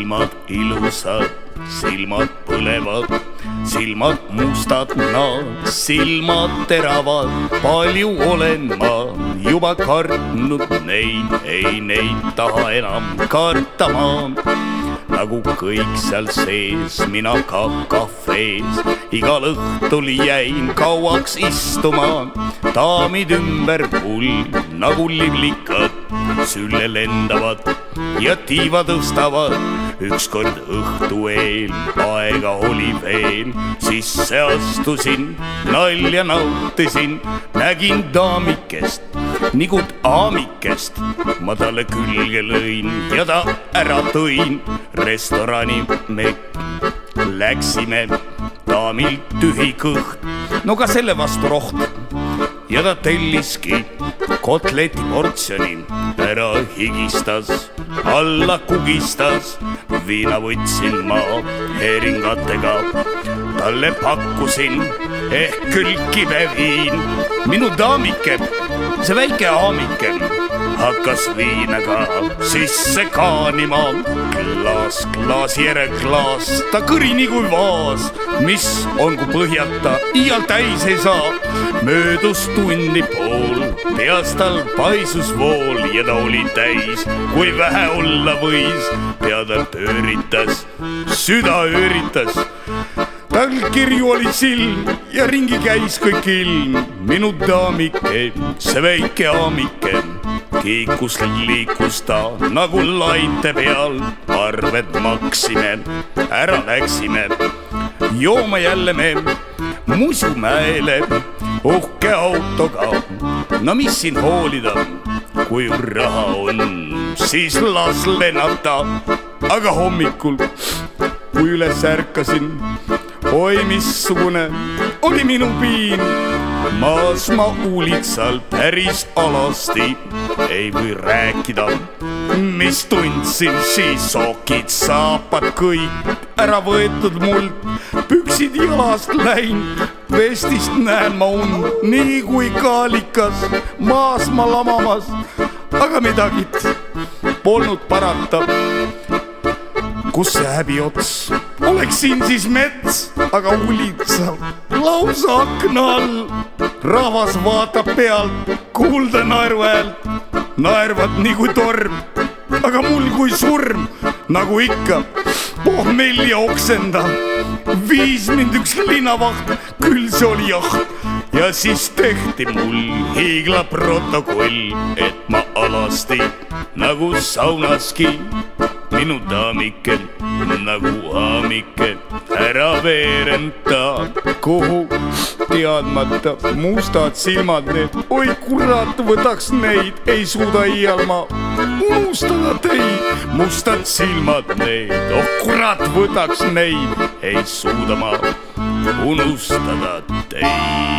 silmad ilusad, silmad põlevad, silmad mustad, nad silmad teravad. palju olen ma juba kartnud neid, ei neid taha enam karta ma nagu kõik seal sees, mina ka kafees. igal õhtul jäin kauaks istuma, daamid ümber mul nagu liblikad, sülle lendavad ja tiiva tõstavad. ükskord õhtu eel, aega oli veel, sisse astusin, nalja nautisin, nägin daamikest nagu aamikest ma talle külge lõin ja ta ära tõin restorani me läksime, daamil tühi kõht, no ka selle vastu roht. Ja ta telliski kotleti portsjoni, ära higistas, alla kugistas, viina võtsin ma heeringatega, talle pakkusin ehk küll kibeviin, minu daamike, see väike aamike hakkas viinaga sisse kaanima. klaas klaasi järel klaas, ta kõri nii kui vaas, mis on, kui põhjata iial täis ei saa. möödus tundi pool, peas tal paisus vool ja ta oli täis, kui vähe olla võis. pea tal pööritas, süda ööritas tal kirju oli silm ja ringi käis kõik ilm. minu daamike, see väike aamike kiikus liikus ta nagu laite peal, arved maksime, ära läksime. jooma jälle me Musumäele uhke autoga. no mis siin hoolida, kui raha on, siis las lennata. aga hommikul, kui üles ärkasin, oi missugune oli minu piin maas ma uulitsal päris alasti ei või rääkida, mis tundsin siis, sokid, saapad kõik ära võetud mult, püksid jalast läinud, vestist näen ma und, nii kui kaalikas, maas ma lamamas, aga midagi polnud parata. kus see häbiots, oleks siin siis mets, aga ulitsal lausa akna all rahvas vaatab pealt, kuulda naeru häält, naervad kui torm, aga mul kui surm, nagu ikka, pohmelli oksenda. viis mind üks linnavaht, küll see oli jah, ja siis tehti mul hiiglaprotokoll, et ma alasti nagu saunaski minu daamikel nagu aamike ära veerenda, kuhu? Teadmata mustad silmad need, oi kurat, võtaks neid, ei suuda iial ma unustada teid. mustad silmad need, oh kurat, võtaks neid, ei suuda ma unustada teid.